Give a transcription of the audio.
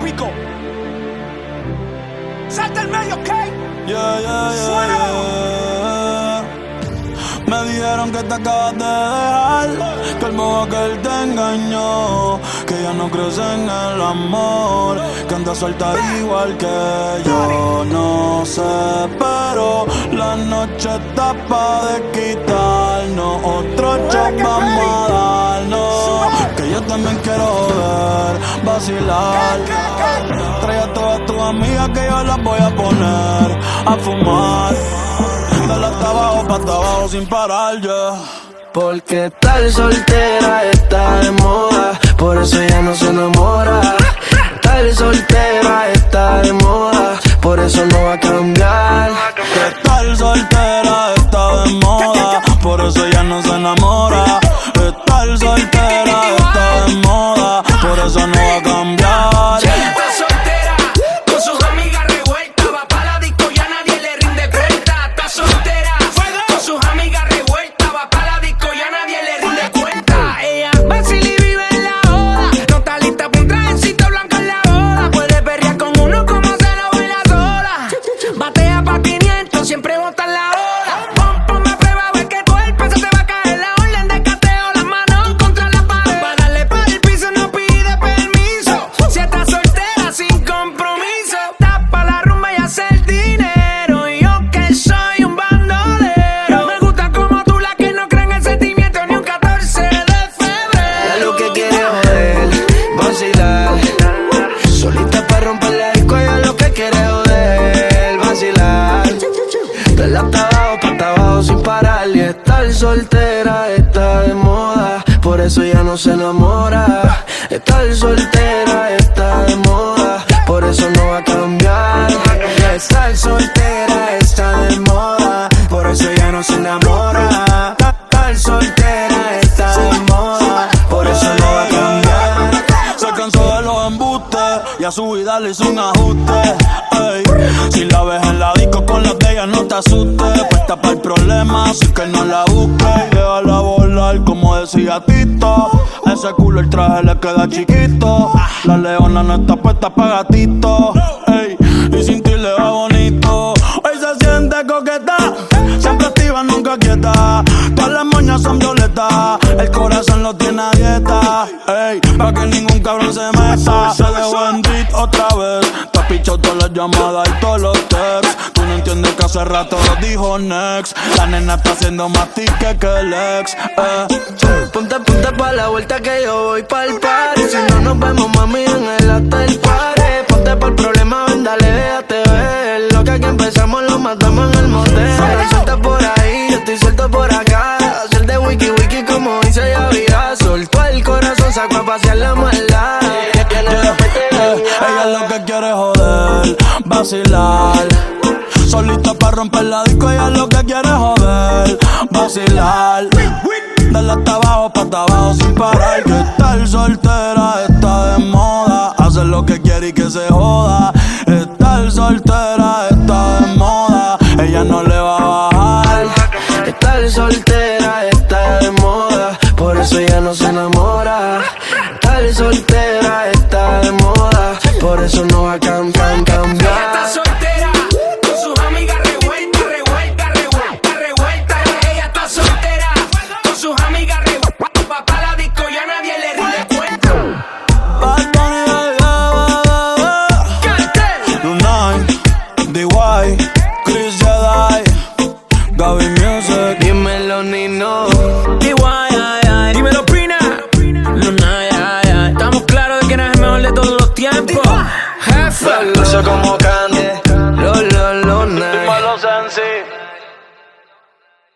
épico. Salta el medio, ¿ok? Yeah, yeah, yeah, Me dijeron que te acabas de dejar, que el modo que él te engañó, que ya no crees en el amor, que andas suelta igual que yo. No sé, pero la noche está pa' de quitarnos, otro shot vamos a darnos, yo también quiero ver, vacilar. Trae a todas tus amigas que yo las voy a poner a fumar. Dale hasta abajo, pa' hasta abajo sin parar ya. Porque tal soltera está de moda, por eso ya no se enamora. Tal soltera está de moda, por eso no va a cambiar. Que tal soltera está de moda, por eso ya no se enamora. Estar soltera eso no va a. Está soltera, con sus amigas revueltas. Va pa' la disco y a nadie le rinde cuenta. Está soltera, con sus amigas revueltas. Va pa' la disco y a nadie le rinde cuenta. Ella vacila y vive en la joda. No está lista pa' un trajecito blanco en la boda. Puede perrear con uno como se lo baila sola. Batea pa' 500, siempre bota estar soltera está de moda, por eso ya no se enamora. Estar soltera está de moda, por eso no va a cambiar. Estar soltera está de moda, por eso ya no se enamora. Estar soltera está de moda, por eso no va a cambiar. Se cansó de los embustes y a su vida le hizo un ajuste. Ey, Si la ves en la disco con las de ella, no te asustes. Puesta para el problema, así que no la ese culo el traje le queda chiquito. La leona no está puesta para gatito. Y sin ti le va bonito. Hoy se siente coqueta, siempre activa, nunca quieta. Todas las moñas son violetas, el corazón lo tiene a dieta. Ey, pa' que ningún cabrón se meta. Se dejó en otra vez. Te todas las llamadas y todos los hace rato lo dijo Next. La nena está haciendo más tique que el ex. Eh. Ponte, ponte pa' la vuelta que yo voy pa'l party. Si no nos vemos, mami, en el hotel party. Ponte pa'l problema, ven, dale, déjate ver. Lo que aquí empezamos lo matamos en el motel. Suelta por ahí, yo estoy suelto por acá. Hacer de wiki wiki como dice ya vida Soltó el corazón, sacó a pasear la maldad. La mete Eh, ella lo que quiere es joder, vacilar. Solita para romper la disco, ella lo que quiere joder, vacilar. Dale hasta abajo, pa' hasta abajo sin parar. Que estar soltera está de moda. Hacer lo que quiere y que se joda. Estar soltera está de moda. Ella no le va a bajar. Estar soltera está de moda, por eso ya no se enamora. Estar soltera está de moda, por eso no va a Ella está cambiar. Como.